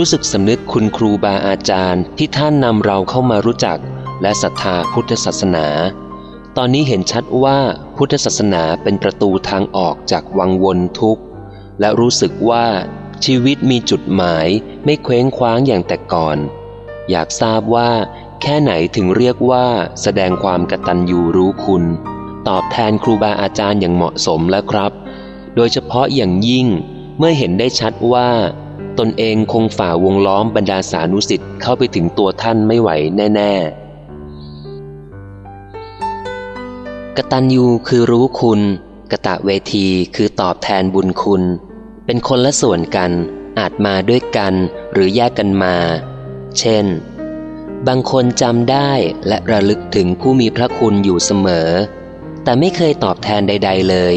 รู้สึกสำนึกคุณครูบาอาจารย์ที่ท่านนำเราเข้ามารู้จัก และศรัทธาพุทธศาสนา ตอนนี้เห็นชัดว่าพุทธศาสนาเป็นประตูทางออกจากวังวนทุกข์ และรู้สึกว่าชีวิตมีจุดหมายไม่เคว้งคว้างอย่างแต่ก่อน อยากทราบว่า แค่ไหนถึงเรียกว่าแสดงความกตัญญูรู้คุณ ตอบแทนครูบาอาจารย์อย่างเหมาะสมแล้วครับ โดยเฉพาะอย่างยิ่งเมื่อเห็นได้ชัดว่า ตนเองคงฝ่าวงล้อมบรรดาสานุสิทธิ์เข้าไปถึงตัวท่านไม่ไหวแน่ ๆ กตัญญูคือรู้คุณ กะตะเวทีคือตอบแทนบุญคุณ เป็นคนละส่วนกันอาจมาด้วยกันหรือแยกกันมา เช่น บางคนจำได้และระลึกถึงผู้มีพระคุณอยู่เสมอ แต่ไม่เคยตอบแทนใด ๆเลย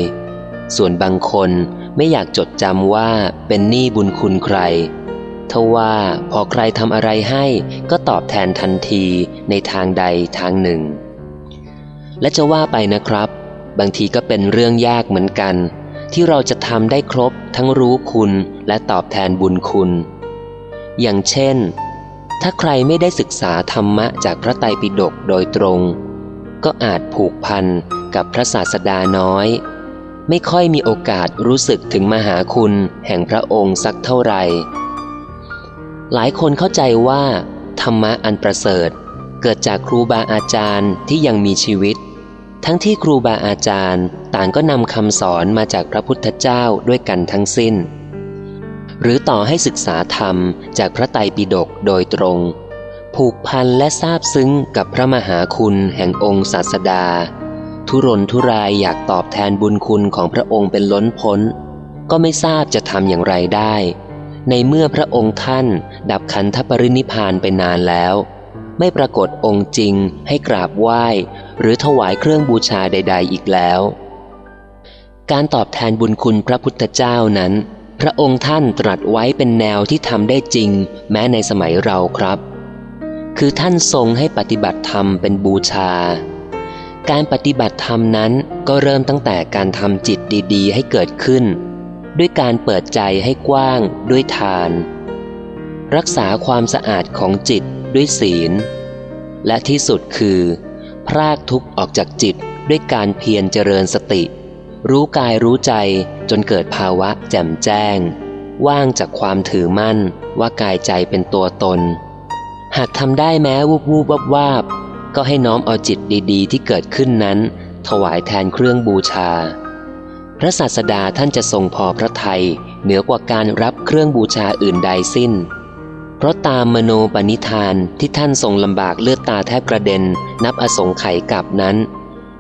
ส่วนบางคน ไม่อยากจดจำว่าเป็นหนี้บุญคุณใครทว่าพอใครทำอะไรให้ก็ตอบแทนทันทีในทางใดทางหนึ่ง และจะว่าไปนะครับ บางทีก็เป็นเรื่องยากเหมือนกัน ที่เราจะทำได้ครบทั้งรู้คุณและตอบแทนบุญคุณ อย่างเช่น ถ้าใครไม่ได้ศึกษาธรรมะจากพระไตรปิฎกโดยตรง ก็อาจผูกพันกับพระศาสดาน้อย ไม่ค่อยมีโอกาสรู้สึกถึงมหาคุณแห่งพระองค์สักเท่าไหร่ หลายคนเข้าใจว่า ธรรมะอันประเสริฐ เกิดจากครูบาอาจารย์ที่ยังมีชีวิต ทั้งที่ครูบาอาจารย์ต่างก็นำคำสอนมาจากพระพุทธเจ้าด้วยกันทั้งสิ้น หรือต่อให้ศึกษาธรรมจากพระไตรปิฎกโดยตรง ผูกพันและซาบซึ้งกับพระมหาคุณแห่งองค์ศาสดา ทุรนทุรายอยากตอบแทนบุญคุณของพระองค์เป็นล้นพ้น ก็ไม่ทราบจะทำอย่างไรได้ ในเมื่อพระองค์ท่าน ดับขันธปรินิพานไปนานแล้ว ไม่ปรากฏองค์จริงให้กราบไหว้ หรือถวายเครื่องบูชาใด ๆ อีกแล้ว การตอบแทนบุญคุณพระพุทธเจ้านั้น พระองค์ท่านตรัสไว้เป็นแนวที่ทำได้จริง แม้ในสมัยเราครับ คือท่านทรงให้ปฏิบัติธรรมเป็นบูชา การปฏิบัติธรรมนั้นก็เริ่มตั้งแต่การทำจิตดีๆ ให้เกิดขึ้น ด้วยการเปิดใจให้กว้างด้วยทาน รักษาความสะอาดของจิตด้วยศีล และที่สุดคือ พรากทุกข์ออกจากจิตด้วยการเพียรเจริญสติ รู้กายรู้ใจจนเกิดภาวะแจ่มแจ้ง ว่างจากความถือมั่นว่ากายใจเป็นตัวตน หากทำได้แม้วูบวูบวับวาบ ก็ให้น้อมเอาจิตดีๆ ที่เกิดขึ้นนั้น ถวายแทนเครื่องบูชา พระศาสดาท่านจะทรงพอพระทัยเหนือกว่าการรับเครื่องบูชาอื่นใดสิ้น เพราะตามมโนปณิธานที่ท่านทรงลำบากเลือดตาแทบกระเด็น นับอสงไขยกับนั้น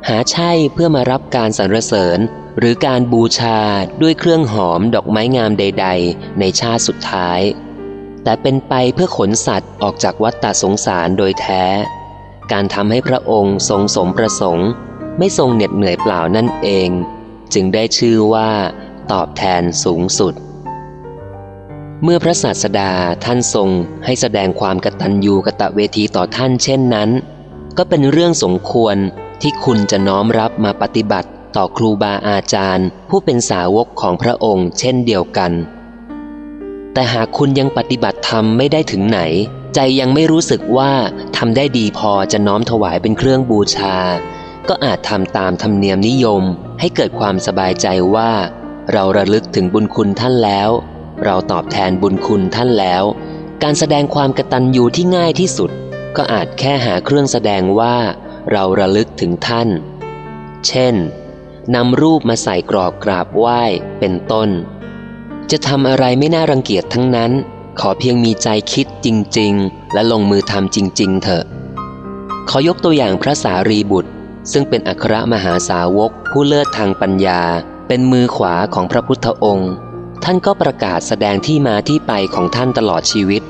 หาใช่เพื่อมารับการสรรเสริญ หรือการบูชาด้วยเครื่องหอมดอกไม้งามใด ๆ ในชาติสุดท้าย แต่เป็นไปเพื่อขนสัตว์ออกจากวัฏฏสงสารโดยแท้ การทำให้พระองค์ทรงสมประสงค์ ไม่ทรงเหน็ดเหนื่อยเปล่านั่นเอง จึงได้ชื่อว่าตอบแทนสูงสุด เมื่อพระศาสดาท่านทรงให้แสดงความกตัญญูกะตะเวทีต่อท่านเช่นนั้น ก็เป็นเรื่องสมควรที่คุณจะน้อมรับมาปฏิบัติต่อครูบาอาจารย์ ผู้เป็นสาวกของพระองค์เช่นเดียวกัน แต่หากคุณยังปฏิบัติธรรมไม่ได้ถึงไหน ใจยังไม่รู้สึกว่าทำได้ดีพอจะน้อมถวายเป็นเครื่องบูชา ก็อาจทำตามธรรมเนียมนิยม ให้เกิดความสบายใจว่า เราระลึกถึงบุญคุณท่านแล้ว เราตอบแทนบุญคุณท่านแล้ว การแสดงความกตัญญูที่ง่ายที่สุด ก็อาจแค่หาเครื่องแสดงว่า เราระลึกถึงท่าน เช่นนำรูปมาใส่กรอบกราบไหว้เป็นต้น จะทำอะไรไม่น่ารังเกียจทั้งนั้น ขอเพียงมีใจคิดจริง ๆ และลงมือทำจริง ๆ เถอะ ขอยกตัวอย่างพระสารีบุตร ซึ่งเป็นอัครมหาสาวกผู้เลิศทางปัญญา เป็นมือขวาของพระพุทธองค์ ท่านก็ประกาศแสดงที่มาที่ไปของท่านตลอดชีวิต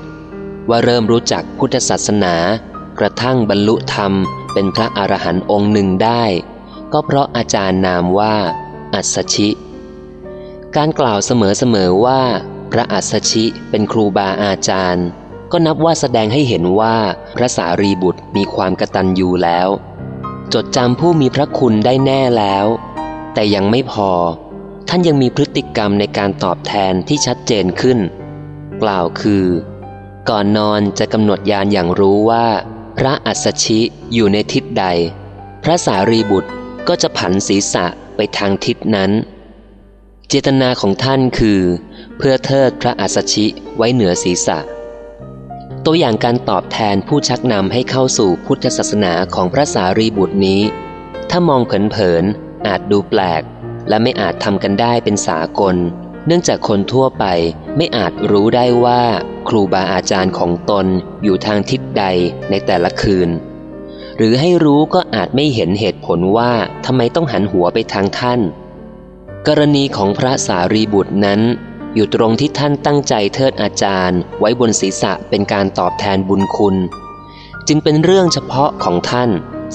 ว่าเริ่มรู้จักพุทธศาสนา กระทั่งบรรลุธรรม เป็นพระอรหันต์องค์หนึ่งได้ ก็เพราะอาจารย์นามว่า อัศชิการกล่าวเสมอๆว่า พระอัสสชิเป็นครูบาอาจารย์ ก็นับว่าแสดงให้เห็นว่าพระสารีบุตรมีความกตัญญูแล้ว จดจำผู้มีพระคุณได้แน่แล้ว แต่ยังไม่พอ ท่านยังมีพฤติกรรมในการตอบแทนที่ชัดเจนขึ้น กล่าวคือ ก่อนนอนจะกำหนดยานอย่างรู้ว่า พระอัสสชิอยู่ในทิศใด พระสารีบุตรก็จะผันศีรษะไปทางทิศนั้น เจตนาของท่านคือ เพื่อเทิดพระอัสชิไว้เหนือศีรษะ ตัวอย่างการตอบแทนผู้ชักนำให้เข้าสู่พุทธศาสนาของพระสารีบุตรนี้ ถ้ามองเผินๆอาจดูแปลก และไม่อาจทำกันได้เป็นสากล เนื่องจากคนทั่วไปไม่อาจรู้ได้ว่าครูบาอาจารย์ของตนอยู่ทางทิศใดในแต่ละคืน หรือให้รู้ก็อาจไม่เห็นเหตุผลว่าทำไมต้องหันหัวไปทางท่าน กรณีของพระสารีบุตรนั้น อยู่ตรงที่ท่านตั้งใจเทิดอาจารย์ ไว้บนศีรษะเป็นการตอบแทนบุญคุณ จึงเป็นเรื่องเฉพาะของท่าน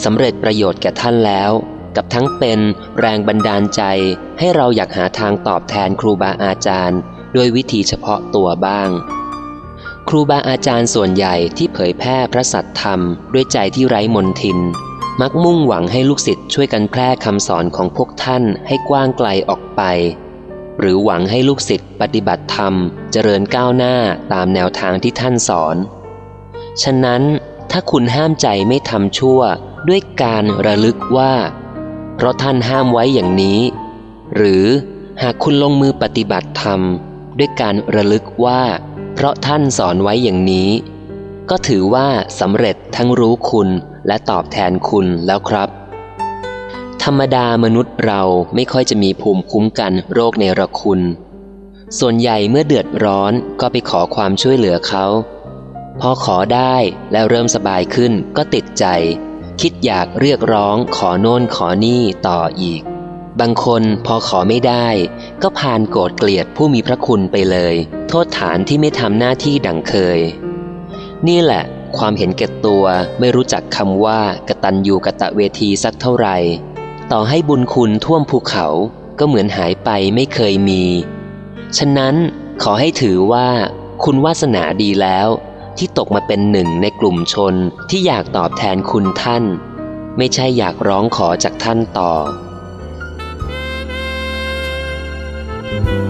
สำเร็จประโยชน์แก่ท่านแล้ว กับทั้งเป็นแรงบันดาลใจให้เราอยากหาทางตอบแทนครูบาอาจารย์ ด้วยวิธีเฉพาะตัวบ้าง ครูบาอาจารย์ส่วนใหญ่ที่เผยแพร่พระสัตธรรม ด้วยใจที่ไร้มนทิน มักมุ่งหวังให้ลูกศิษย์ช่วยกันแพร่คำสอนของพวกท่านให้กว้างไกลออกไป หรือหวังให้ลูกศิษย์ปฏิบัติธรรมเจริญก้าวหน้าตามแนวทางที่ท่านสอน ฉะนั้นถ้าคุณห้ามใจไม่ทำชั่วด้วยการระลึกว่า เพราะท่านห้ามไว้อย่างนี้ หรือหากคุณลงมือปฏิบัติธรรม ด้วยการระลึกว่า เพราะท่านสอนไว้อย่างนี้ ก็ถือว่าสำเร็จทั้งรู้คุณและตอบแทนคุณแล้วครับ ธรรมดามนุษย์เราไม่ค่อยจะมีภูมิคุ้มกันโรคในระคุณ ส่วนใหญ่เมื่อเดือดร้อนก็ไปขอความช่วยเหลือเขา พอขอได้แล้วเริ่มสบายขึ้นก็ติดใจ คิดอยากเรียกร้องขอโน่นขอนี่ต่ออีก บางคนพอขอไม่ได้ ก็พานโกรธเกลียดผู้มีพระคุณไปเลย โทษฐานที่ไม่ทำหน้าที่ดังเคย นี่แหละความเห็นแก่ตัวไม่รู้จักคำว่ากตัญญูกะตะเวทีสักเท่าไหร่ ต่อให้บุญคุณท่วมภูเขาก็เหมือนหายไปไม่เคยมี ฉะนั้นขอให้ถือว่าคุณวาสนาดีแล้วที่ตกมาเป็นหนึ่งในกลุ่มชนที่อยากตอบแทนคุณท่าน ไม่ใช่อยากร้องขอจากท่านต่อ Thank you.